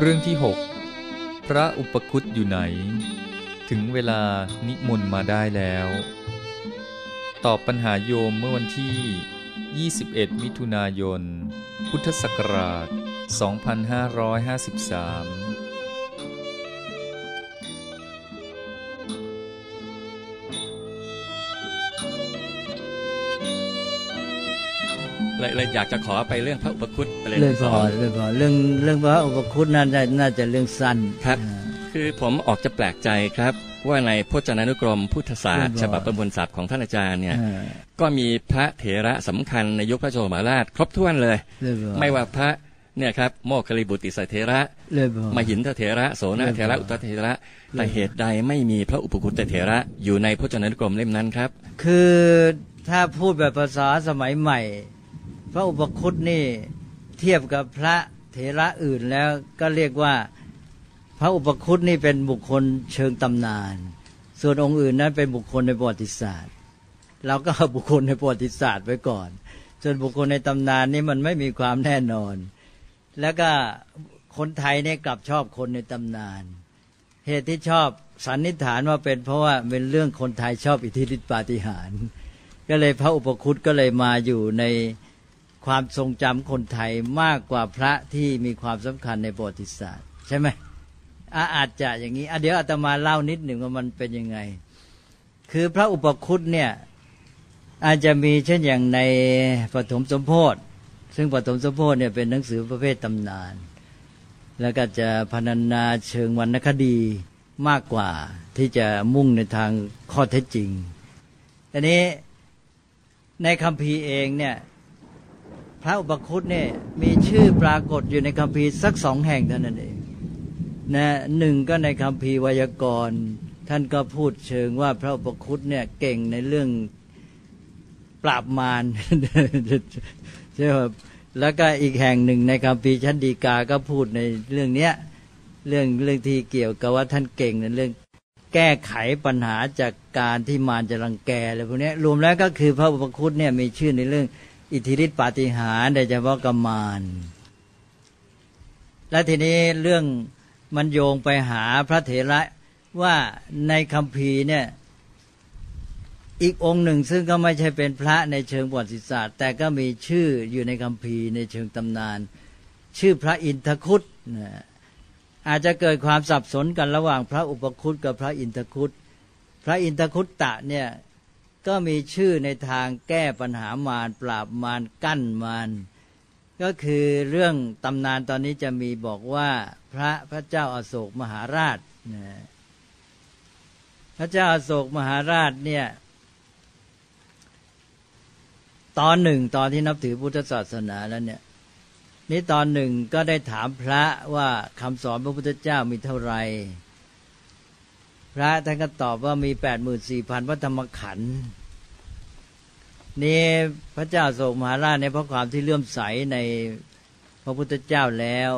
เรื่องที่ 6 พระอุปคุตอยู่ไหน ถึงเวลานิมนต์มาได้แล้ว ตอบปัญหาโยมเมื่อวันที่ 21 มิถุนายน พุทธศักราช 2553 เลยเลยอยากจะขอไปเรื่องพระอุปคุตไปเลยเรื่องสพออนเรื่องพอเรื่องเรื่องพระอุปคุตน่าจะน่าจะเรื่องสั้นครับอ่าคือผมออกจะแปลกใจครับ ว่าในพจนานุกรมพุทธศาสตร์เรื่องพอฉบับประมวลศัพท์ของท่านอาจารย์เนี่ยอ่าก็มีพระเถระสำคัญในยุคพระโจมราช ครบถ้วนเลยเรื่องพอไม่ว่าพระเนี่ยครับโมคคิริบุติสเถระเรื่องพอมหินทเถระโสนเถระเรื่องพออุตตเถระ แต่เหตุใดไม่มีพระอุปคุตเถระอยู่ในพจนานุกรมเล่มนั้นครับ คือถ้าพูดแบบภาษาสมัยใหม่พ ระอุปคุตนี่เทียบกับพระเถระอื่นแล้วก็เรียกว่าพระอุปคุตนี่เป็นบุคคลเชิงตำนาน ส่วนองค์อื่นนั้นเป็นบุคคลในประวัติศาสตร์ เราก็เอาบุคคลในประวัติศาสตร์ไว้ก่อนส่วนบุคคลในตำนานนี่มันไม่มีความแน่นอน แล้วก็คนไทยเนี่ยกลับชอบคนในตำนาน เหตุที่ชอบสันนิษฐานว่าเป็นเพราะว่าเป็นเรื่องคนไทยชอบอิทธิฤทธิปาฏิหาริย์ก็เลยพระอุปคุตก็เลยมาอยู่ใน ความทรงจำคนไทยมากกว่าพระที่มีความสำคัญในประวัติศาสตร์ ใช่ไหมอะอาจจะอย่างนี้เดี๋ยวอาตมาเล่านิดหนึ่งว่ามันเป็นยังไง คือพระอุปคุตเนี่ยอาจจะมีเช่นอย่างในปฐมสมโพธิซึ่งปฐมสมโพธิเนี่ยเป็นหนังสือประเภทตำนาน แล้วก็จะพรรณนาเชิงวรรณคดีมากกว่าที่จะมุ่งในทางข้อเท็จจริงอันนี้ในคำพีเองเนี่ย ระอุปคุตเนี่ยมีชื่อปรากฏอยู่ในคำพีร์สักสองแห่งเท่านั้นเองนะหนึ่งก็ในคำพีร์ไวยากรณ์ท่านก็พูดเชิงว่าพระอุปคุตเนี่ยเก่งในเรื่องปราบมารใช่ไหมแล้วก็อีกแห่งหนึ่งในคำพีร์ชั้นดีกาก็พูดในเรื่องเนี้ยเรื่องเรื่องที่เกี่ยวกับว่าท่านเก่งในเรื่องแก้ไขปัญหาจากการที่มารจะรังแกอะไรพวกนี้รวมแล้วก็คือพระอุปคุตเนี่ยมีชื่อในเรื่อง อิทธิฤทธิปาฏิหาริย์โดยเฉพาะกบมารและทีนี้เรื่องมันโยงไปหาพระเถระว่าในคำพีเนี่ย อีกองค์หนึ่งซึ่งก็ไม่ใช่เป็นพระในเชิงประวัติศาสตร์ แต่ก็มีชื่ออยู่ในคำพีในเชิงตำนาน ชื่อพระอินทคุตนะอาจจะเกิดความสับสนกันระหว่างพระอุปคุตกับพระอินทคุตพระอินทคุตตะเนี่ย ก็มีชื่อในทางแก้ปัญหามารปราบมารกั้นมารก็คือเรื่องตำนานตอนนี้จะมีบอกว่าพระพระเจ้าอาโศกมหาราชนะพระเจ้าอาโศกมหาราชเนี่ยตอนหนึ่งตอนที่นับถือพุทธศาสนาแล้วเนี่ยนี่ตอนหนึ่งก็ได้ถามพระว่าคำสอนพระพุทธเจ้ามีเท่าไหร่ พระท่านก็ตอบว่ามีแปดหมื่นสี่พันพระธรรมขันธ์นี่พระเจ้าโศกมหาราชในยเพราะความที่เลื่อมใสในพระพุทธเจ้าแล้ว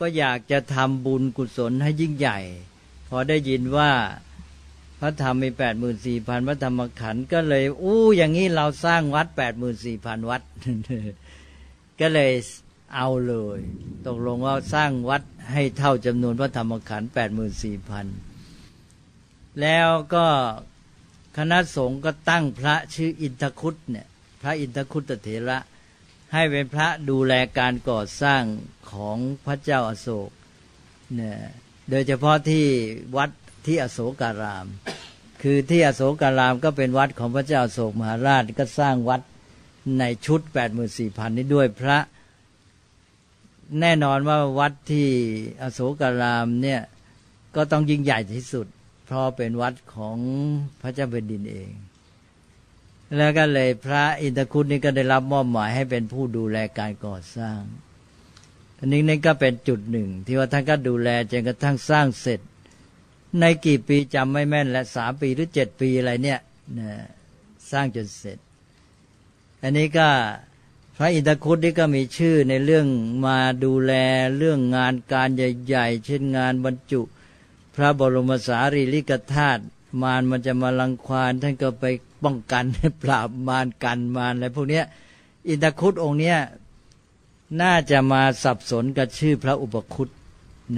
ก็อยากจะทำบุญกุศลให้ยิ่งใหญ่ พอได้ยินว่าพระธรรมมีแปดหมื่นสี่พันพระธรรมขันธ์ก็เลย อู้อย่างนี้เราสร้างวัดแปดหมื่นสี่พันวัด ก็เลยเอาเลย ตกลงว่าสร้างวัดให้เท่าจำนวนพระธรรมขันธ์แปดหมื่นสี่พัน แล้วก็คณะสงฆ์ก็ตั้งพระชื่ออินทคุตเนี่ยพระอินทคุตเถระ ให้เป็นพระดูแลการก่อสร้างของพระเจ้าอาโศกเนี่ยโดยเฉพาะที่วัดที่อโศการาม คือที่อโศการามก็เป็นวัดของพระเจ้าอโศกมหาราชก็สร้างวัดในชุดแปดหมื่นสี่พันนี้ด้วยพระ แน่นอนว่าวัดที่อโศการามเนี่ยก็ต้องยิ่งใหญ่ที่สุด เพราะเป็นวัดของพระเจ้าแผ่นดินเอง แล้วก็เลยพระอินทคุตนี่ก็ได้รับมอบหมายให้เป็นผู้ดูแลการก่อสร้าง อันนี้นี่ก็เป็นจุดหนึ่ง ที่ว่าท่านก็ดูแลจนกระทั่งสร้างเสร็จ ในกี่ปีจำไม่แม่นและสามปีหรือเจ็ดปีอะไรเนี่ยนะสร้างจนเสร็จ อันนี้ก็พระอินทคุตนี่ก็มีชื่อในเรื่องมาดูแลเรื่องงานการใหญ่ ๆ เช่นงานบรรจุ พระบรมสารีริกธาตุมารมันจะมาลังควานท่านก็ไปป้องกันปราบมารกันมารอะไรพวกเนี้ยอินทคุตองค์เนี้ยน่าจะมาสับสนกับชื่อพระอุปคุต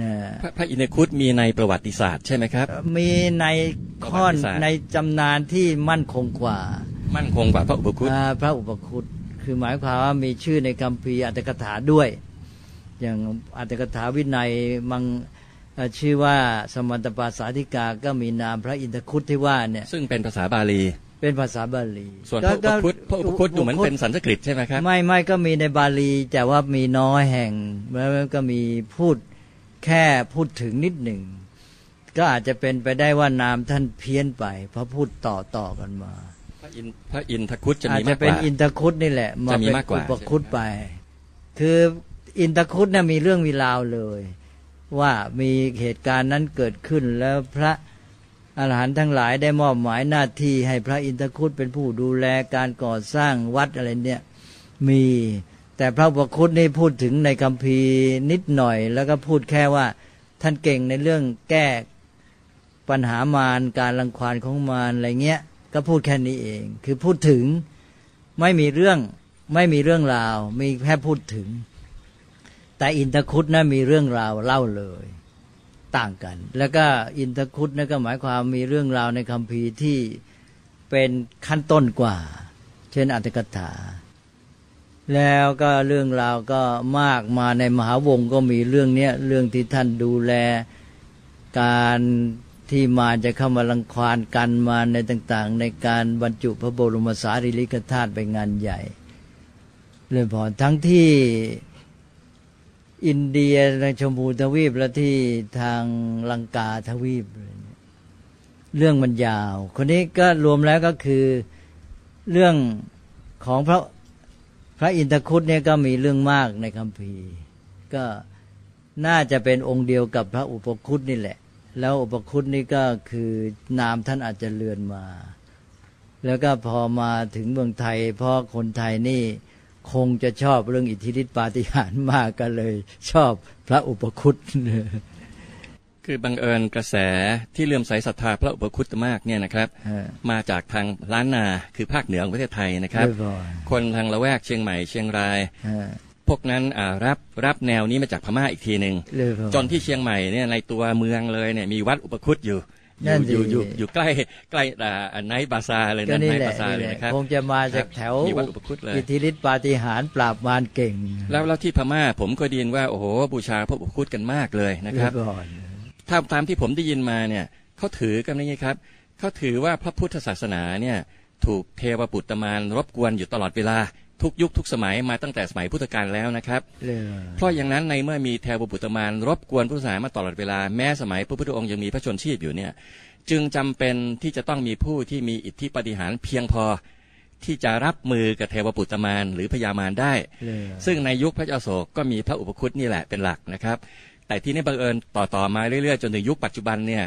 นะพระพระอินทคุตมีในประวัติศาสตร์ใช่ไหมครับ มีในข้อนประวัติศาสตร์ในจำนานที่มั่นคงกว่า มั่นคงกว่าพระอุปคุตอ่าพระอุปคุตคือหมายความว่ามีชื่อในคัมภีร์อัตถกถาด้วย อย่างอัตถกถาวินัยมังเอ่อ ชื่อว่าสมันตปาสาธิกาก็มีนามพระอินทคุตที่ว่าเนี่ย ซึ่งเป็นภาษาบาลี เป็นภาษาบาลี ส่วนพระอุปคุตพระอุปคุตดูเหมือนเป็นสันสกฤตใช่ไหมครับไม่ไม่ก็มีในบาลีแต่ว่ามีน้อยแห่งแล้วก็มีพูดแค่พูดถึงนิดหนึ่งก็อาจจะเป็นไปได้ว่านามท่านเพี้ยนไป เพราะพูดต่อต่อกันมา พระอินพระอินทคุตจะอามีจมาจะกกเป็นว่าอินทคุตนี่แหละมาจะมีเป็นมากกว่าอุปคุตใช่ไหมครับไป คืออินทคุตเนี่ยมีเรื่องมีราวเลย ว่ามีเหตุการณ์นั้นเกิดขึ้นแล้วพระอาหารหันต์ทั้งหลายได้มอบหมายหน้าที่ให้พระอินทคุตเป็นผู้ดูแลการก่อสร้างวัดอะไรเนี่ยมีแต่พระอุปคุตนี่พูดถึงในคัมภีร์นิดหน่อย แล้วก็พูดแค่ว่าท่านเก่งในเรื่องแก้ปัญหามารการรังควานของมารอะไรเงี้ย ก็พูดแค่นี้เอง คือพูดถึงไม่มีเรื่องไม่มีเรื่องราว มีแค่พูดถึง แต่อินทคุตนะมีเรื่องราวเล่าเลย ต่างกัน แล้วก็อินทคุตนะก็หมายความมีเรื่องราวในคัมภีร์ที่เป็นขั้นต้นกว่า เช่นอัตถกถา แล้วก็เรื่องราวก็มากมาในมหาวงก็มีเรื่องเนี้ยเรื่องที่ท่านดูแลการที่มาจะเข้ามารังควานกันมาในต่าง ๆ ในการบรรจุพระบรมสารีริกธาตุไปงานใหญ่เลยพอทั้งที่ อินเดียในชมพูทวีปและที่ทางลังกาทวีป เรื่องมันยาว คนนี้ก็รวมแล้วก็คือเรื่องของพระพระอินทคุตเนี่ยก็มีเรื่องมากในคัมภีร์ ก็น่าจะเป็นองค์เดียวกับพระอุปคุตนี่แหละ แล้วอุปคุตนี่ก็คือนามท่านอาจจะเลือนมา แล้วก็พอมาถึงเมืองไทยเพราะคนไทยนี่ คงจะชอบเรื่องอิทธิฤทธิปาฏิหาริย์มากก็เลย ชอบพระอุปคุตคือบังเอิญกระแสที่เลื่อมใสศรัทธาพระอุปคุตมากเนี่ยนะครับเออมาจากทางล้านนาคือภาคเหนือของประเทศไทยนะครับเรียบร้อยคนทางละแวกเชียงใหม่เชียงรายเออพวกนั้นอ่ารับรับแนวนี้มาจากพม่าอีกทีหนึ่งเรียบร้อยจนที่เชียงใหม่เนี่ยในตัวเมืองเลยเนี่ยมีวัดอุปคุตอยู่ อนั่ยู่นอยู่สิอยู่อยู่ใกล้ใกล้ไนท์บาซาเลยก็นะนี่ไนท์แหละบาซานี่เลยแหละนะครับคงจะมาจากแถวมีวัดอุปคุตเลยอิทธิฤทธิปาฏิหาริย์ปราบมารเก่ง แล้วแล้วที่พม่าผมก็ไดยินว่าโอ้โหบูชาพระอุปคุตกันมากเลยนะครับเยบร้อยถ้าตามที่ผมได้ยินมาเนี่ยเขาถือกันนี่ครับเขาถือว่าพระพุทธศาสนาเนี่ยถูกเทวปุตตมารรบกวนอยู่ตลอดเวลา ทุกยุคทุกสมัยมาตั้งแต่สมัยพุทธกาลแล้วนะครับเลยเพราะอย่างนั้นในเมื่อมีเทวปุตตมารรบกวนพุทธศาสนามาตลอดเวลาแม้สมัยพระพุทธองค์ยังมีพระชนชีพอยู่เนี่ยจึงจำเป็นที่จะต้องมีผู้ที่มีอิทธิปฏิหารย์เพียงพอที่จะรับมือกับเทวปุตตมารหรือพญามารได้เลยซึ่งในยุคพระเจ้าโศกก็มีพระอุปคุตนี่แหละเป็นหลักนะครับ แต่ที่นี่บังเอิญต่อต่อมาเรื่อยๆ จนถึงยุคปัจจุบันเนี่ย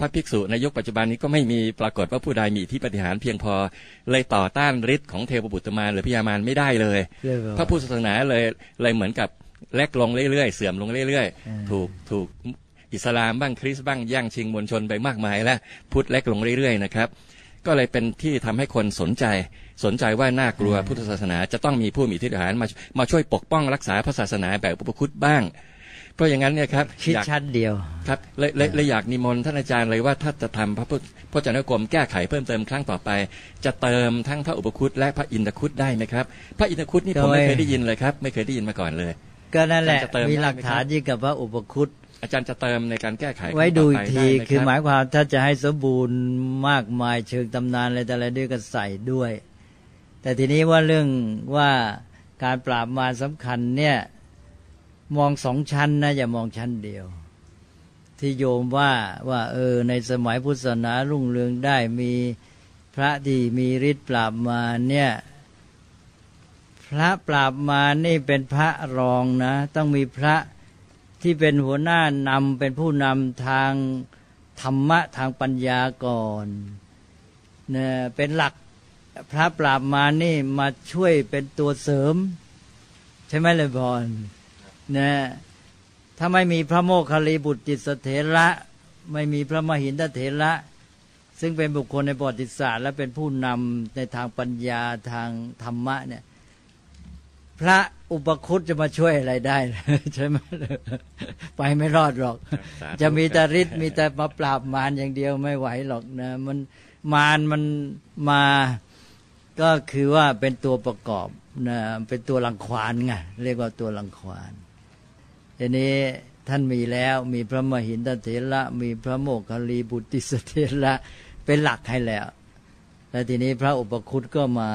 พระภิกษุในยุคปัจจุบันนี้ก็ไม่มีปรากฏว่าผู้ใดมีทธิปฏิหารเพียงพอ เลยต่อต้านฤทธิ์ของเทวบุตรมารหรือพญามารไม่ได้เลย พระพุทธศาสนาเลยเลยเหมือนกับเล็กลงเรื่อยๆ เสื่อมลงเรื่อยๆ ถูกถูกอิสลามบ้างคริสต์บ้างย่งชิงมวลชนไปมากมายแล้วพุทธเล็กลงเรื่อยๆนะครับก็เลยเป็นที่ทำให้คนสนใจ สนใจว่าน่ากลัวพุทธศาสนา จะต้องมีผู้มีทธิปฏิหารมามาช่วยปกป้องรักษาพระศาสนาแบบอุปคุตบ้าง เพราะอย่างนั้นเนี่ยครับคิดอยากชัดเดียวครับเลยเลยเลยอยากนิมนต์ท่านอาจารย์เลยว่าถ้าจะทำพระพุทธพระเจานกรมแก้ไขเพิ่มเติมครั้งต่อไป จะเติมทั้งพระอุปคุตและพระอินทคุตได้ไหมครับ พระอินทคุตนี่ผมไม่โดยเคยได้ยินเลยครับ ไม่เคยได้ยินมาก่อนเลย ก็นั่นแหละอาจารย์จะเติมมีได้ไหมหลักฐานยิ่งกับพระอุปคุตอาจารย์จะเติมในการแก้ไขไว้ดูอีกทีรั้งต่ไปได้ไคือหมายรับความถ้าจะให้สมบูรณ์มากมายเชิงตำนานอะไรแต่อะไรด้วยก็ใส่ด้วย แต่ทีนี้ว่าเรื่องว่าการปราบมารสำคัญเนี่ย มองสองชั้นนะอย่ามองชั้นเดียว ที่โยมว่าว่าเออในสมัยพุทธศาสนารุ่งเรืองได้มีพระที่มีฤทธิ์ปราบมาเนี่ยพระปราบมานี่เป็นพระรองนะ ต้องมีพระที่เป็นหัวหน้านำเป็นผู้นำทางธรรมะทางปัญญาก่อนเนี่ยเป็นหลักพระปราบมานี่มาช่วยเป็นตัวเสริม ใช่ไหมเลยบอล นะถ้าไม่มีพระโมคคัลลีบุตรจิตเถระ ไม่มีพระมหินทเถระ ซึ่งเป็นบุคคลในประวัติศาสตร์ และเป็นผู้นำในทางปัญญาทางธรรมะเนี่ยพระอุปคุตจะมาช่วยอะไรได้ใช่ไหมไปไม่รอดหรอกสาธุจะมีแต่ฤทธิ์มีแต่มาปราบมารอย่างเดียวไม่ไหวหรอกนะมันมารมันมาก็คือว่าเป็นตัวประกอบนะเป็นตัวรังควานไงเรียกว่าตัวรังควาน ทีนี้ท่านมีแล้วมีพระมหินทเถระมีพระโมคคัลลีบุตติสเถระเป็นหลักให้แล้ว แล้วทีนี้พระอุปคุตก็มา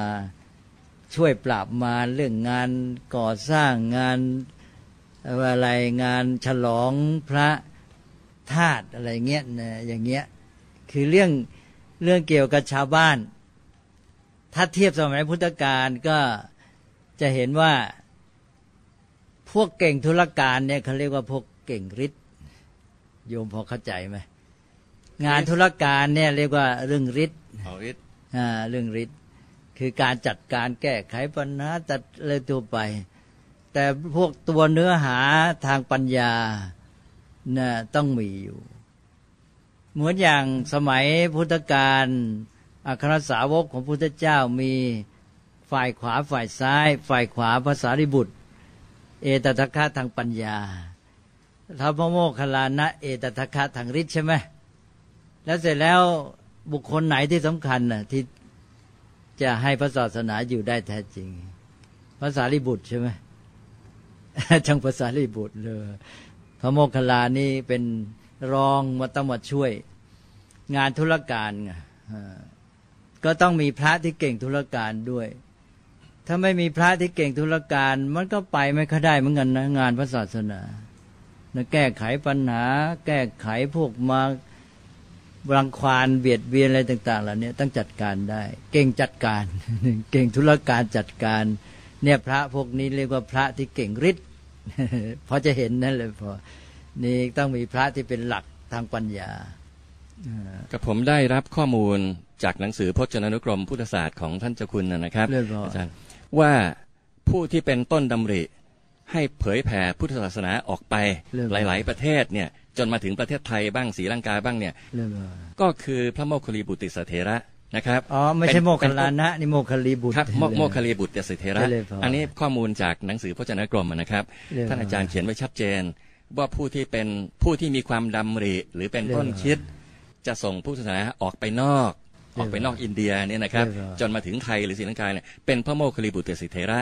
ช่วยปราบมารเรื่องงานก่อสร้างงานอะไรงานฉลองพระธาตุอะไรเงี้ยนะอย่างเงี้ยคือเรื่องเรื่องเกี่ยวกับชาวบ้าน ถ้าเทียบสมัยพุทธกาลก็จะเห็นว่า พวกเก่งธุรการเนี่ยเขาเรียกว่าพวกเก่งฤทธิ์โยมพอเข้าใจไหมงานธุรการเนี่ยเรียกว่าเรื่องฤทธิ์เอาฤทธิ์อ่าเรื่องฤทธิ์คือการจัดการแก้ไขปัญหาจัดอะไรตัวไป แต่พวกตัวเนื้อหาทางปัญญาน่ะต้องมีอยู่ เหมือนอย่างสมัยพุทธกาลอัครสาวกของพุทธเจ้ามีฝ่ายขวาฝ่ายซ้าย ฝ่ายขวาภาษาริบุตร เอตทัคคะทางปัญญาท้าพระโมคคัลลานะเอตทัคคะทางฤทธิ์ใช่ไหมแล้วเสร็จแล้วบุคคลไหนที่สำคัญน่ะที่จะให้พระศาสนาอยู่ได้แท้จริงภาษาลิบุตรใช่ไหมจังภาษาลิบุตรเลยพระโมคคัลลานี่เป็นรองมาต้องมาช่วย งานธุรการไงก็ต้องมีพระที่เก่งธุรการด้วย ถ้าไม่มีพระที่เก่งธุรการ มันก็ไปไม่ค่อยได้เหมือนกันนะงานพระศาสนานะแก้ไขปัญหา แก้ไขพวกมารังควานเบียดเบียนอะไรต่าง ๆ เหล่านี้ต้องจัดการได้ เก่งจัดการ เก่งธุรการจัดการ เนี่ยพระพวกนี้เรียกว่าพระที่เก่งฤทธิ์พอจะเห็นนั่นเลยพอนี่ต้องมีพระที่เป็นหลักทางปัญญา กับผมได้รับข้อมูลจากหนังสือพจนานุกรมพุทธศาสตร์ของท่านเจ้าคุณนะนะครับเรียบร้อยอาจารย์ว่าผู้ที่เป็นต้นดำริ ให้เผยแผ่พุทธศาสนาออกไปเรื่องหลาย ๆ ประเทศเนี่ยจนมาถึงประเทศไทยบ้างศรีลังกาบ้างเนี่ยเรียบร้อยก็คือพระโมคคัลลีบุตติสเถระนะครับอ๋อไม่ใช่เป็นโมคคัลลานะนี่โมคคัลลีบุตรครับโมโมคคัลลีบุตติสเถระได้เลยพออัอันนี้ข้อมูลจากหนังสือพจนานุกรมนะครับเรียบร้อยท่านอาจารย์เขียนไว้ชัดเจน ว่าผู้ที่เป็นผู้ที่มีความดำริ หรือเป็นเรียบร้ต้อยนคิด จะส่งพุทธศาสนาออกไปนอก ออกไปนอกอินเดียเนี่ยนะครับเรียบร้อยจนมาถึงไทยหรือศรีลังกาเนี่ยเป็นพระโมคคัลลีบุตรสิเถระ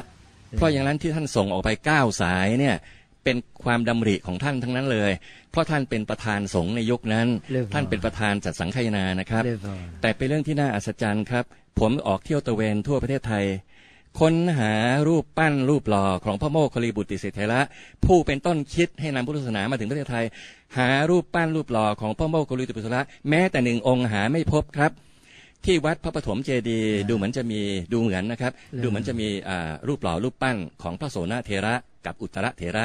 เพราะอย่างนั้นที่ท่านส่งออกไปเก้าสายเนี่ยเป็นความดำริของท่านทั้งนั้นเลย เพราะท่านเป็นประธานสงฆ์ในยุคนั้นเรียบร้อยท่านเป็นประธานจัดสังฆายนานะครับเรียบร้อยแต่เป็นเรื่องที่น่าอัศจรรย์ครับ ผมออกเที่ยวตระเวนทั่วประเทศไทย ค้นหารูปปั้นรูปหล่อของพระโมคคลีบุตรสิเถระผู้เป็นต้นคิดให้นำพุทธศาสนามาถึงประเทศไทย หารูปปั้นรูปหล่อของพระโมคคลีบุตรสิเถระแม้แต่หนึ่งองค์หาไม่พบครับ ที่วัดพระปฐมเจดีย์ดูเหมือนจะมีดูเหมือนนะครับ ดูเหมือนจะมีรูปหล่อรูปปั้นของพระโสนเถระกับอุตรเถระ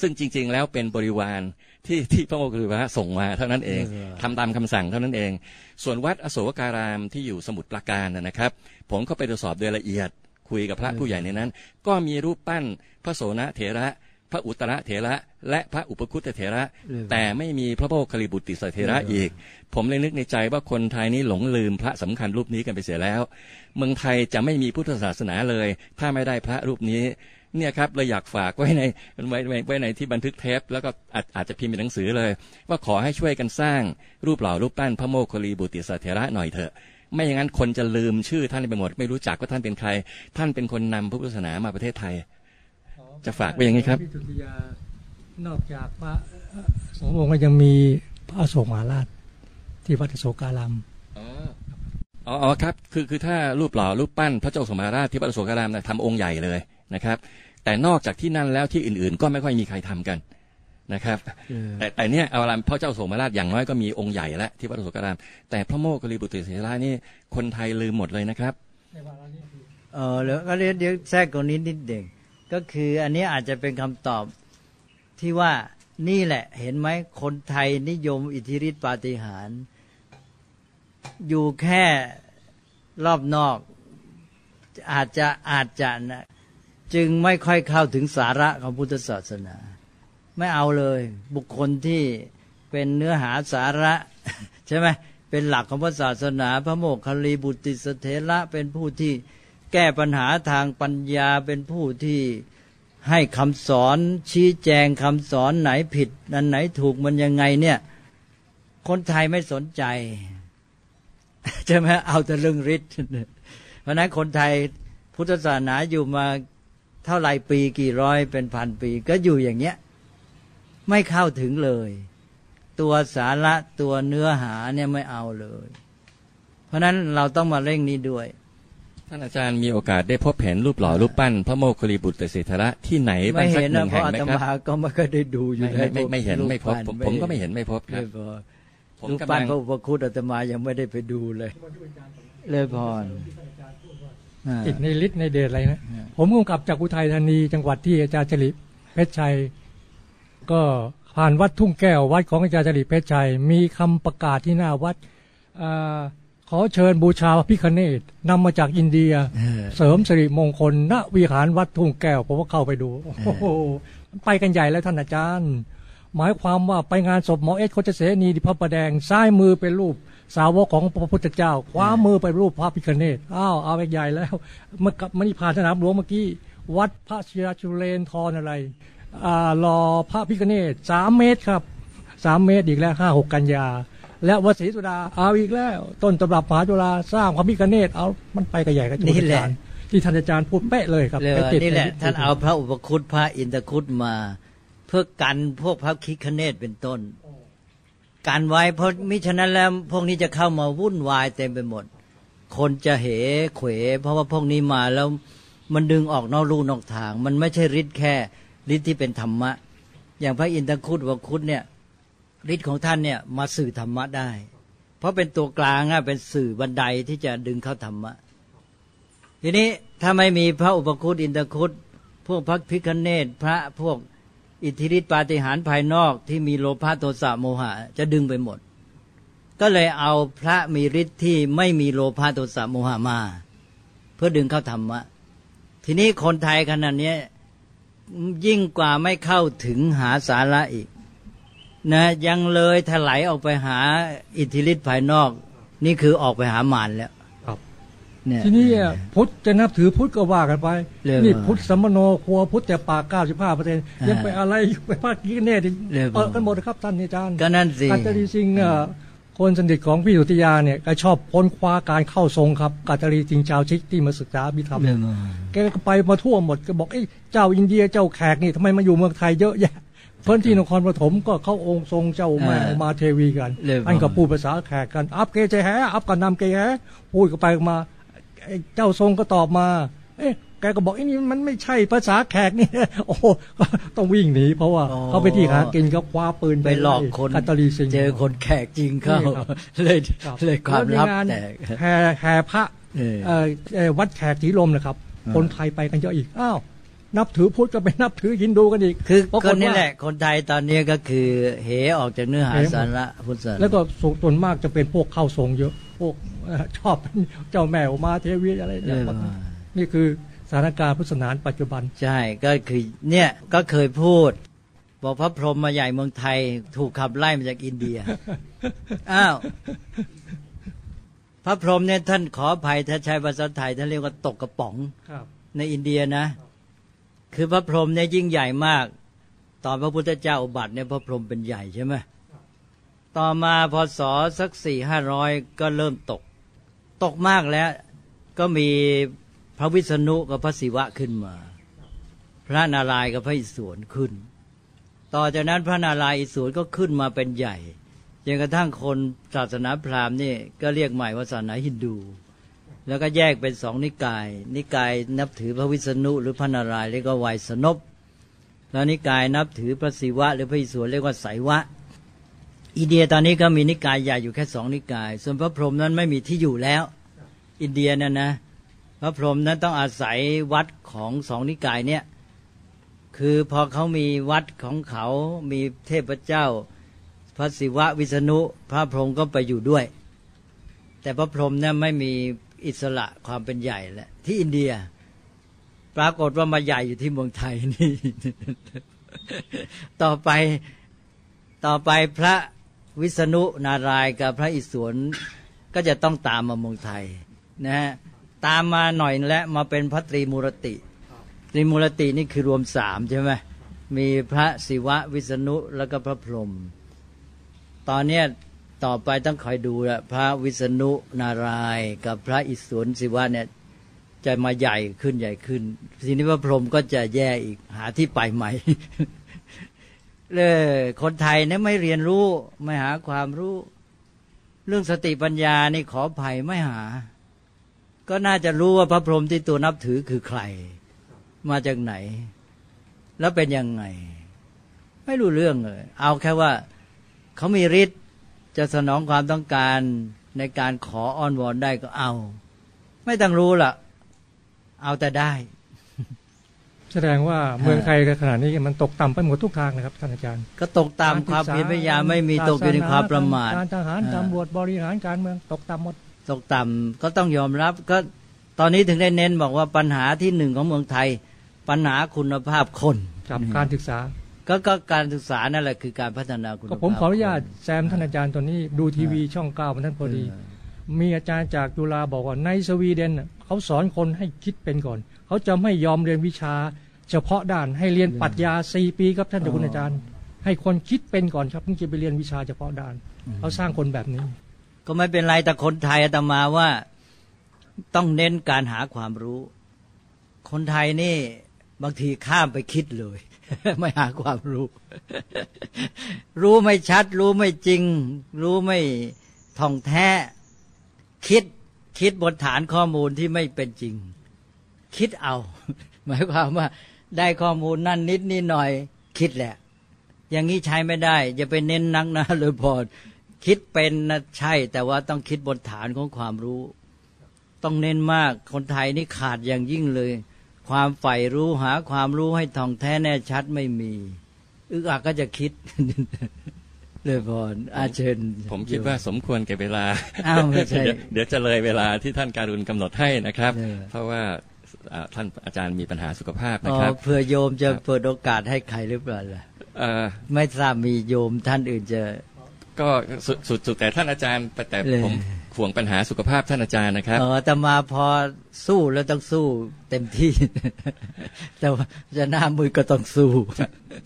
ซึ่งจริง ๆ แล้วเป็นบริวารที่ที่พระโมคคลีบุตรส่งมาเท่านั้นเองเออทำตามคำสั่งเท่านั้นเอง ส่วนวัดอโศการามที่อยู่สมุทรปราการนะนะครับ ผมก็ไปตรวจสอบโดยละเอียด คุยกับพระผู้ใหญ่ในนั้น ก็มีรูปปั้นพระโสนเถระ พระอุตรเถระ และพระอุปคุตเถระเรียบร้อยแต่ไม่มีพระโมคคัลลีบุตรติสเถระอีก ผมเลยนึกในใจว่าคนไทยนี่หลงลืมพระสำคัญรูปนี้กันไปเสียแล้ว เมืองไทยจะไม่มีพุทธศาสนาเลย ถ้าไม่ได้พระรูปนี้เนี่ยครับเลยอยากฝากไว้ในไว้ไว้ไว้ในที่บันทึกเทป แล้วก็อาจอาจจะพิมพ์เป็นหนังสือเลย ว่าขอให้ช่วยกันสร้างรูปหล่อรูปปั้นพระโมคคัลลีบุตรสเถระหน่อยเถอะ ไม่อย่างนั้นคนจะลืมชื่อท่านไปหมด ไม่รู้จักว่าท่านเป็นใคร ท่านเป็นคนนำพระพุทธศาสนามาประเทศไทย จะฝากไว้อย่างนี้ครับพิจุติยานอกจากพระเอ่อสององค์ก็ยังมีพระอโศกมหาราชที่วัดอโศการามอ๋ออ๋อครับคือคือถ้ารูปหล่อรูปปั้นพระเจ้าสมมาราชที่พระอโศการามนะทำองค์ใหญ่เลยนะครับ แต่นอกจากที่นั่นแล้วที่อื่นๆ ก็ไม่ค่อยมีใครทำกัน นะครับเออแต่แต่เนี่ยเอาละพระเจ้าโสมราชอย่างน้อยก็มีองค์ใหญ่แล้วที่วัดอโศการาม แต่พระโมคคิริบุตรเถระนี่คนไทยลืมหมดเลยนะครับเออแล้วก็เรียนเดี๋ยวแทรกตรงนี้นิดเดียวก็คืออันนี้อาจจะเป็นคำตอบที่ว่านี่แหละเห็นไหมคนไทยนิยมอิทธิฤทธิปาฏิหาริย์อยู่แค่รอบนอกอาจจะอาจจะนะจึงไม่ค่อยเข้าถึงสาระของพุทธศาสนา ไม่เอาเลย บุคคลที่เป็นเนื้อหาสาระใช่ไหมเป็นหลักของพระศาสนา พระโมคคัลลีบุตติสเถระเป็นผู้ที่แก้ปัญหาทางปัญญาเป็นผู้ที่ให้คำสอนชี้แจงคำสอนไหนผิดอันไหนถูกมันยังไงเนี่ย คนไทยไม่สนใจใช่ไหมเอาแต่เรื่องฤทธิ์เพราะนั้นคนไทยพุทธศาสนาอยู่มาเท่าไหรปีกี่ร้อยเป็นพันปี ก็อยู่อย่างเงี้ย ไม่เข้าถึงเลย ตัวสาระตัวเนื้อหาเนี่ยไม่เอาเลย เพราะฉะนั้นเราต้องมาเร่งนี้ด้วย ท่านอาจารย์มีโอกาสได้พบเห็นรูปหล่อรูปปั้น พระโมคคิริบุตรเถระที่ไหนบ้าไม่งสักเห็นหนึ่นะงเพแห่งราะอาไหมตครับมาก็ไม่ก็ได้ดูอยู่ไม่ในไม่ไม่เห็นรูปไม่พบปั้นผมผมก็ไม่เห็นไม่พบครัเลบยพอผมรูปกำปั้ลันงพระอุปคุตอาตมายังไม่ได้ไปดูเลย เลยพรอ่าติดในฤทธิ์ในเดชอะไรนะอืมผมกำกับจากอุทัยธานีจังหวัดที่อาจารย์จริตเพชรชัย ก็ผ่านวัดทุ่งแก้ววัดของอาจารย์จริตเพชรชัย มีคำประกาศที่หน้าวัดอาขอเชิญบูชาพระพิคเนตนำมาจากอินเดียเออเสริมสิริมงคลณวิหารวัดทุ่งแก้วผมก็เข้าไปดู โอ้โหไปกันใหญ่แล้วท่านอาจารย์ หมายความว่าไปงานศพหมอเอสโคจเสนีที่พระประแดง ซ้ายมือเป็นรูปสาวกของพระพุทธเจ้า ขวามือเป็นรูปพระพิคเนตอ้าวเอาไปใหญ่แล้วเมื่อกลับมานี่ผ่านสนามหลวงเมื่อกี้ วัดพระศิราจุเลนทรอะไรอ่า รอพระพิคเนตสามเมตรครับสามเมตรอีกแล้วห้าหกกันยา และวัดศรีสุดาเอาอีกแล้ว ต้นตำรับมหาจุฬาสร้างพระพิคเนตเอามันไปกันใหญ่กันนี่แหละที่ท่านอาจารย์พูดเป๊ะเลยครับเลยไปติดนี่แหละใท่านเอาพระอุปคุตพระอินทคุตมา เพื่อกันพวกพระคิคเนตเป็นต้นกันไว้เพราะมิฉะนั้นแล้วพวกนี้จะเข้ามาวุ่นวายเต็มไปหมด คนจะเหเขวเพราะว่าพวกนี้มาแล้วมันดึงออกนอกลู่นอกทาง มันไม่ใช่ฤทธิ์แค่ ฤทธิ์ที่เป็นธรรมะ อย่างพระอินทคุตวคุตเนี่ยฤทธิ์ของท่านเนี่ยมาสื่อธรรมะได้ เพราะเป็นตัวกลางอะเป็นสื่อบันไดที่จะดึงเข้าธรรมะ ทีนี้ถ้าไม่มีพระอุปคุตอินทคุตพวกพระพิคเนตพระพวกอิทธิฤทธิปาฏิหาริย์ภายนอกที่มีโลภะโทสะโมหะ จะดึงไปหมด ก็เลยเอาพระมีฤทธิ์ที่ไม่มีโลภะโทสะโมหะมา เพื่อดึงเข้าธรรมะ ทีนี้คนไทยขนาดนี้ย ยิ่งกว่าไม่เข้าถึงหาสาระอีก นะยังเลยถลายออกไปหาอิทธิฤทธิ์ภายนอก นี่คือออกไปหามารแล้วครับเนี่ยทีนี้อะพุทธจะนับถือพุทธก็ว่ากันไปเรื่องนี่ว่าพุทธสัมมโนครัวพุทธแต่ปากเก้าสิบห้าเปอร์เซ็นต์อ่ายัยังไปอะไรไปพาดกี้เน่ดิเรื่องเออกันหมดนะครับท่านอาจารย์ก็นั่นสิอาจารย์จริงๆอะ คนสนิทของพี่สุติยาเนี่ยก็ชอบพ้นคว้าการเข้าทรงครับกาตาลีจริงชาวชิกที่มาศึกษาบิธรรมเรื่องว่าแกก็ไปมาทั่วหมดก็บอกเอ้ยเจ้าอินเดียเจ้าแขกนี่ทำไมมาอยู่เมืองไทยเยอะแยะเพื่อนที่นครปฐมก็เข้าองค์ทรงเจ้าแม่อ่าอุมาเทวีกันเรื่องว่าอันก็พูดภาษาแขกกัน อัพเกเจแฮอัพกันนำเกแฮพูดกันไปมาไอ้เจ้าทรงก็ตอบมา เอ๊ะ แกก็บอกไอ้นี่มันไม่ใช่ภาษาแขกนี่โอ้โหต้องวิ่งหนีเพราะว่าอ๋อเขาไปที่หากินก็คว้าปืนไปหลอกคนกัตตาลีสิงห์เจอคนแขกจริงเข้านี่ครับเลยครับเลยความลับแล้ในงนแตกแห่แห่พระเออเอ่อเอ่อวัดแขกศรีลมนะครับอ่าคนไทยไปกันเยอะอีกอ้าวนับถือพุทธก็ไปนับถือฮินดูกันอีก คือปรากคฏนนี้ว่าแหละ คนไทยตอนนี้ก็คือเหออกจากเนื้อหาเหหมดสาระพุทธศาสนาแล้วก็ส่วนมากจะเป็นพวกเข้าทรงเยอะ พวกเอ่อชอบเจ้าแม่อุมาเทวีอะไรเอเนี่ยอว่านี่คือ สถานการณ์พุทธศาสนาปัจจุบัน ใช่ก็คือเนี่ยก็เคยพูด บอกพระพรหมมาใหญ่เมืองไทย ถูกขับไล่มาจากอินเดียอ้าวพระพรหมเนี่ยท่านขออภัยถ้าใช้ภาษาไทยท่านเรียกว่าตกกระป๋องครับในอินเดียนะ คือพระพรหมเนี่ยยิ่งใหญ่มาก ตอนพระพุทธเจ้าอุบัติเนี่ยพระพรหมเป็นใหญ่ใช่ไหมต่อมาพศสักสี่ห้าร้อยก็เริ่มตก ตกมากแล้ว ก็มี พระวิษณุกับพระศิวะขึ้นมา พระนารายณ์กับพระอิศวรขึ้น ต่อจากนั้นพระนารายณ์อิศวรก็ขึ้นมาเป็นใหญ่จนกระทั่งคนศาสนาพราหมณ์นี่ก็เรียกใหม่ว่าศาสนาฮินดู แล้วก็แยกเป็นสองนิกาย นิกายนับถือพระวิษณุหรือพระนารายณ์เรียกว่าไวยสนพแล้วนิกายนับถือพระศิวะ หรือพระอิศวรเรียกว่าไสยวะ อินเดียตอนนี้ก็มีนิกายใหญ่อยู่แค่สองนิกาย ส่วนพระพรหมนั้นไม่มีที่อยู่แล้ว อินเดียนั่นนะ พระพรหมนั้นต้องอาศัยวัดของสองนิกายเนี่ยคือพอเขามีวัดของเขามีเทพเจ้า พระศิวะวิษณุ พระพรหมก็ไปอยู่ด้วย แต่พระพรหมเนี่ยไม่มีอิสระความเป็นใหญ่แหละที่อินเดีย ปรากฏว่ามาใหญ่อยู่ที่เมืองไทยนี่ต่อไปต่อไปพระวิษณุนารายกับพระอิศวรก็จะต้องตามมาเมืองไทยนะฮะ ตามมาหน่อยและมาเป็นพระตรีมูรติตรีมูรตินี่คือรวมสามใช่ไหมมีพระศิวะวิษณุแล้วก็พระพรหมตอนเนี้ยต่อไปต้องคอยดูละพระวิษณุนารายณ์กับพระอิศวรศิวะเนี่ยจะมาใหญ่ขึ้นใหญ่ขึ้นทีนี้พระพรหมก็จะแย่อีกหาที่ไปใหม่เลยคนไทยเนี่ยไม่เรียนรู้ไม่หาความรู้ เรื่องสติปัญญานี่ขออภัยไม่หา ก็น่าจะรู้ว่าพระพรหมที่ตัวนับถือคือใคร มาจากไหน แล้วเป็นยังไง ไม่รู้เรื่องเลย เอาแค่ว่าเขามีฤทธิ์จะสนองความต้องการในการขออ้อนวอนได้ก็เอา ไม่ต้องรู้ละเอาแต่ได้ แสดงว่าเมืองไทยขณะนี้มันตกต่ำไปหมดทุกทางนะครับท่านอาจารย์ ก็ตกตามความเพียรพยายามไม่มีตกอยู่ในความประมาทการทหารอ่าตำรวจบริหารการเมืองตกต่ำหมด ตกต่ำก็ต้องยอมรับก็ตอนนี้ถึงได้เน้นบอกว่าปัญหาที่หนึ่งของเมืองไทย ปัญหาคุณภาพคนกับการศึกษาก็ก็การศึกษานั่นแหละคือการพัฒนาคุณก็ภาพผมขออนุญาตคแซมท่านอาจารย์ตัวนี้ดูทีวีช่องเก้ามันท่านพอดีเออมีอาจารย์จากจุฬาบอกว่าในสวีเดนน่ะเขาสอนคนให้คิดเป็นก่อน เขาจะไม่ยอมเรียนวิชา เฉพาะด้านให้เรียนปรัชญาสี่ปีครับท่านเจ้าคุณอาจารย์ ให้คนคิดเป็นก่อนครับถึงจะไปเรียนวิชาเฉพาะด้านเขาสร้างคนแบบนี้ ก็ไม่เป็นไรแต่คนไทยอาตมาว่าต้องเน้นการหาความรู้ คนไทยนี่บางทีข้ามไปคิดเลย ไม่หาความรู้ รู้ไม่ชัด รู้ไม่จริง รู้ไม่ท่องแท้ คิดคิดบนฐานข้อมูลที่ไม่เป็นจริง คิดเอา หมายความว่า ได้ข้อมูลนั่นนิดนี่หน่อย คิดแหละ อย่างนี้ใช้ไม่ได้อย่าไปเน้นนักนะเลยพอ คิดเป็นนะใช่ แต่ว่าต้องคิดบนฐานของความรู้ ต้องเน้นมากคนไทยนี่ขาดอย่างยิ่งเลย ความใฝ่รู้หาความรู้ให้ท่องแท้แน่ชัดไม่มี อึกอักก็จะคิดเลยพรอาเชิญ ผมคิดว่าสมควรแก่เวลาอ้าวไม่ใช่เดี๋ยวเดี๋ยวจะเลยเวลาที่ท่านการุณกำหนดให้นะครับเออเพราะว่าอ่าท่านอาจารย์มีปัญหาสุขภาพอ๋นะอครับเพื่อโยมจะครับเปิดโอกาสให้ใครหรือเปล่าล่ะเอ่อไม่ทราบมีโยมท่านอื่นจะ ก็สุดสุดสุดแต่ท่านอาจารย์แต่แต่เลยผมห่วงปัญหาสุขภาพท่านอาจารย์นะครับเออแต่มาพอสู้แล้วต้องสู้เต็มที่ แต่ว่าจะหน้ามือก็ต้องสู้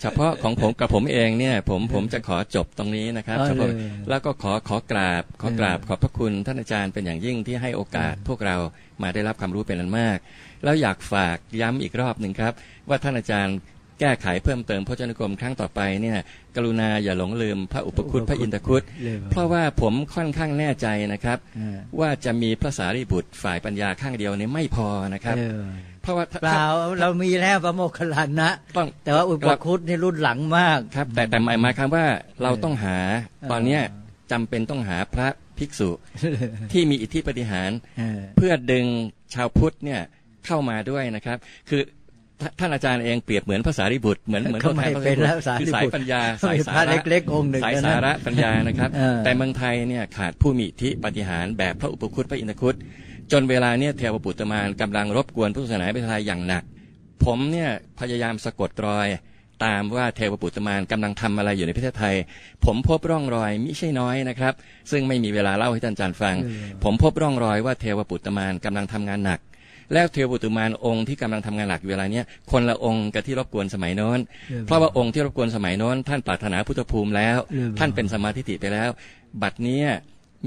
เฉพาะของผมกับผมเองเนี่ย ผมผมจะขอจบตรงนี้นะครับเอาเลยเฉพาะแล้วก็ขอขอกราบ ขอกราบเออขอบพระคุณท่านอาจารย์เป็นอย่างยิ่งที่ให้โอกาสพวกเรามาได้รับความรู้เป็นอันมาก แล้วอยากฝากย้ำอีกรอบหนึ่งครับ ว่าท่านอาจารย์ แก้ไขเพิ่มเติมพระเจ้านุกรมครั้งต่อไปเนี่ยกรุณาอย่าหลงลืมพระอุปคุตพระอินทคุตเลยเพราะว่าผมค่อนข้างแน่ใจนะครับเออว่าจะมีพระสารีบุตรฝ่ายปัญญาข้างเดียวเนี่ยไม่พอนะครับเออเพราะว่าถ้าเปล่าเรามีแล้วพระโมคคัลลานะต้องแต่ว่าอุปคุตนี่รุ่นหลังมากครับ แต่แต่หมายหมายความว่าเราต้องหาเออตอนเนี้ยจำเป็นต้องหาพระภิกษุที่มีอิทธิปฏิหารเออเพื่อดึงชาวพุทธเนี่ยเข้ามาด้วยนะครับ คือ ท่าท่านอาจารย์เองเปรียบเหมือนภาษาริบุตรเหมือนเหมือนก็ไม่ตัวทเป็นแล้วภาสาคือรีสายบุตรปัญญาเขาสายเป็นสาพระระเล็กๆองค์หนึ่งสายนะสาระปัญญานะครับเออแต่เมืองไทยเนี่ยขาดผู้มีอิทธิปฏิหารแบบพระอุปคุตพระอินทคุตจนเวลาเนี่ยเทวปุตตมานกำลังรบกวนพุทธศาสนาประเทศไทยอย่างหนัก ผมเนี่ยพยายามสะกดรอยตามว่าเทวปุตตมานกำลังทำอะไรอยู่ในประเทศไทย ผมพบร่องรอยมิใช่น้อยนะครับ ซึ่งไม่มีเวลาเล่าให้ท่านอาจารย์ฟัง ผมพบร่องรอยว่าเทวปุตตมานกำลังทำงานหนัก แล้วเทวปุตตมานองค์ที่กำลังทำงานหนักอยู่เวลาเนี้ยคนละองค์กับที่รบกวนสมัยโน้น เพราะว่าองค์ที่รบกวนสมัยโน้น ท่านปรารถนาพุทธภูมิแล้วเออท่านเป็นสมมาธิติไปแล้ว บัดเนี้ย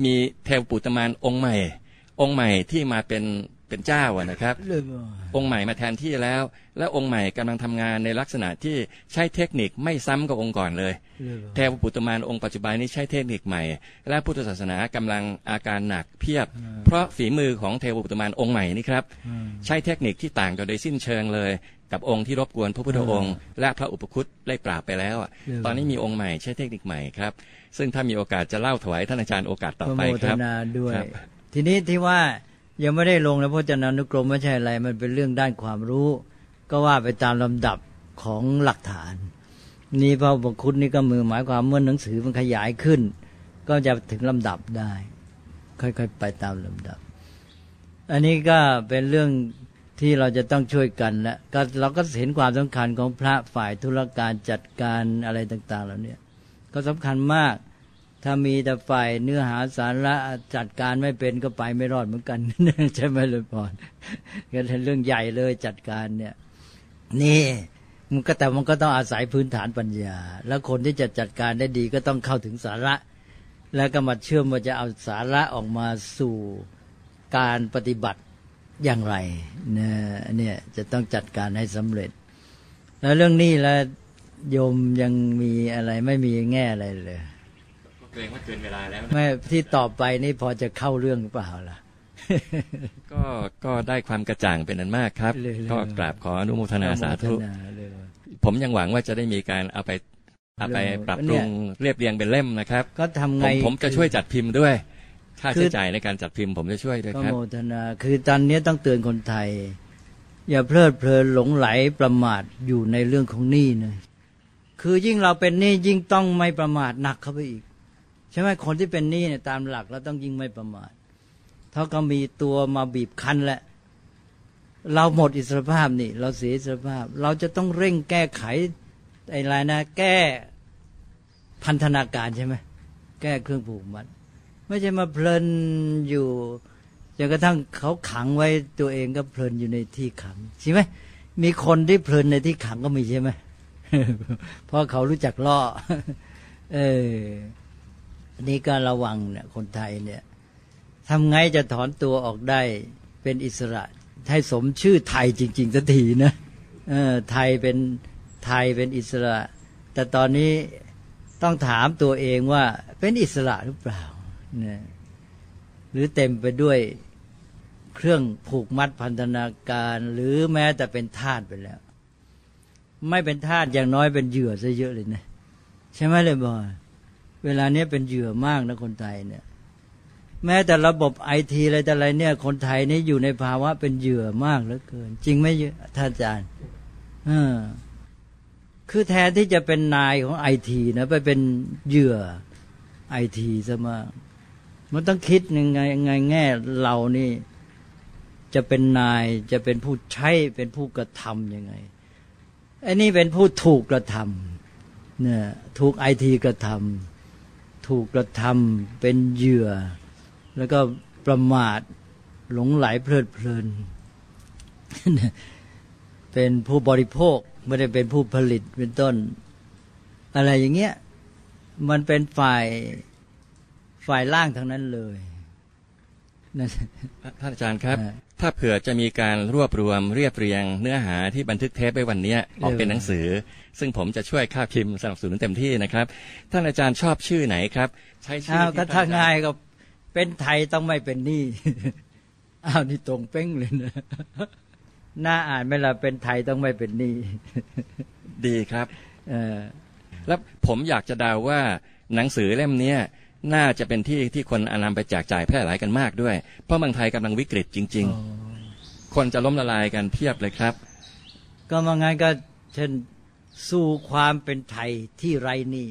มีเทวปุตตมานองค์ใหม่ องค์ใหม่ที่มาเป็น เป็นเจ้าอะนะครับเรื่ององค์ใหม่มาแทนที่แล้ว และองค์ใหม่กำลังทำงานในลักษณะที่ใช้เทคนิคไม่ซ้ำกับองค์ก่อนเลยเทวปุตตมานองค์ปัจจุบันนี้ใช้เทคนิคใหม่ และพุทธศาสนากำลังอาการหนักเพียบ เพราะฝีมือของเทวปุตตมานองค์ใหม่นี่ครับ ใช้เทคนิคที่ต่างกันโดยสิ้นเชิงเลย กับองค์ที่รบกวนพระพุทธองค์ และพระอุปคุตได้ปราบไปแล้วอะตอนนี้มีองค์ใหม่ใช้เทคนิคใหม่ครับ ซึ่งถ้ามีโอกาสจะเล่าถวายท่านอาจารย์โอกาสต่อพระไปโมคทรับนาด้วยครับทีนี้ที่ว่า ยังไม่ได้ลงแล้วพจนานุกรมไม่ใช่อะไร มันเป็นเรื่องด้านความรู้ ก็ว่าไปตามลำดับของหลักฐาน นี่พระอุคุตนี่ก็มือหมายความเมื่อหนังสือมันขยายขึ้น ก็จะถึงลำดับได้ ค่อยๆไปตามลำดับ อันนี้ก็เป็นเรื่องที่เราจะต้องช่วยกันและก็เราก็เห็นความสำคัญของพระฝ่ายธุรการจัดการอะไรต่างๆเหล่านี้ก็สำคัญมาก ถ้ามีแต่ฝ่ายเนื้อหาสาระจัดการไม่เป็นก็ไปไม่รอดเหมือนกันใช่ไหมเลยพรก็เป็นเรื่องใหญ่เลยจัดการเนี่ย นี่มันก็แต่มันก็ต้องอาศัยพื้นฐานปัญญา แล้วคนที่จะจัดการได้ดีก็ต้องเข้าถึงสาระ แล้วก็มาเชื่อมว่าจะเอาสาระออกมาสู่การปฏิบัติอย่างไรเนี่ยเนี่ยจะต้องจัดการให้สำเร็จ แล้วเรื่องนี้แล้วโยมยังมีอะไรไม่มีแง่อะไรเลย เกรงว่าเกินเวลาแล้วไม่ที่ต่อไปนี่พอจะเข้าเรื่องหรือเปล่าล่ะ ก็ก็ได้ความกระจ่างเป็นอันมากครับ เลยๆก็กราบขออนุโมทนาสาธุ อนุโมทนาเลย ผมยังหวังว่าจะได้มีการเอาไปเอาไปเรื่องปรับปรุงเนี่ยเรียบเรียงเป็นเล่มนะครับ ก็ทำผไงมผมจะช่วยจัดพิมพ์ด้วย ค่าคือใช้จ่ายในการจัดพิมพ์ผมจะช่วยด้วยก็ครับ โมทนา คือตอนนี้ต้องเตือนคนไทย อย่าเพลิดเพลินหลงไหลประมาทอยู่ในเรื่องของหนี้นะคือยิ่งเราเป็นหนี้ยิ่งต้องไม่ประมาทหนักเข้าไปอีกใช่ไหมคนที่เป็นหนี้เนี่ยตามหลักเราต้องยิ่งไม่ประมาทเท่าก็มีตัวมาบีบคั้นแหละ เราหมดอิสรภาพนี่ เราเสียอิสรภาพ เราจะต้องเร่งแก้ไขไอ้อะไรนะแก้พันธนาการใช่ไหมแก้เครื่องผูกมัด ไม่ใช่มาเพลินอยู่จนกระทั่งเขาขังไว้ตัวเองก็เพลินอยู่ในที่ขังใช่ไหมมีคนที่เพลินในที่ขังก็มีใช่ไหมเพราะเขารู้จักล่อ เออ อันนี้ก็ระวังเนี่ยคนไทยเนี่ยทำไงจะถอนตัวออกได้เป็นอิสระให้สมชื่อไทยจริงๆสักทีนะเออไทยเป็นไทยเป็นอิสระ แต่ตอนนี้ต้องถามตัวเองว่าเป็นอิสระหรือเปล่าเนี่ยหรือเต็มไปด้วยเครื่องผูกมัดพันธนาการ หรือแม้แต่เป็นทาสไปแล้ว ไม่เป็นทาสอย่างน้อยเป็นเหยื่อซะเยอะเลยนะ ใช่ไหมเลยบอย เวลาเนี้ยเป็นเหยื่อมากนะคนไทยเนี่ย แม้แต่ระบบไอทีอะไรแต่อะไรเนี่ย คนไทยนี่อยู่ในภาวะเป็นเหยื่อมากเหลือเกิน จริงไหมอะท่านอาจารย์อคือแทนที่จะเป็นนายของไอทีนะไปเป็นเหยื่อไอทีซะมากมันต้องคิดยังไงยังไงแง่เรานี่ จะเป็นนายจะเป็นผู้ใช้เป็นผู้กระทำยังไงไอ้นี่เป็นผู้ถูกกระทำเนี่ยถูกไอทีกระทำ ถูกกระทำเป็นเหยื่อ แล้วก็ประมาทหลงไหลเพลิดเพลิน เป็นผู้บริโภคไม่ได้เป็นผู้ผลิตเป็นต้น อะไรอย่างเงี้ยมันเป็นฝ่ายฝ่ายล่างทั้งนั้นเลยนั่นท่านอาจารย์ครับอ่า ถ้าเผื่อจะมีการรวบรวมเรียบเรียง เนื้อหาที่บันทึกเทปไว้วันเนี้ยออกเป็นหนังสือ ซึ่งผมจะช่วยค่าพิมพ์สนับสนุนเต็มที่นะครับ ท่านอาจารย์ชอบชื่อไหนครับ ใช้ชื่ออ้าวที่ก็ท่ถ้านอจรง่ายก็เป็นไทยต้องไม่เป็นหนี้อ้าวนี่ตรงเป้งเลยนะน่าอ่านไหมล่ะเป็นไทยต้องไม่เป็นหนี้ดีครับ เออแล้วผมอยากจะเดาว่าหนังสือเล่มเนี้ย น่าจะเป็นที่ที่คนเอานำไปแจกจ่ายแพร่หลายกันมากด้วย เพราะเมืองไทยกำลังวิกฤตจริง ๆ คนจะล้มละลายกันเพียบเลยครับ ก็มางั้นก็เช่นสู้ความเป็นไทยที่ไรหนี้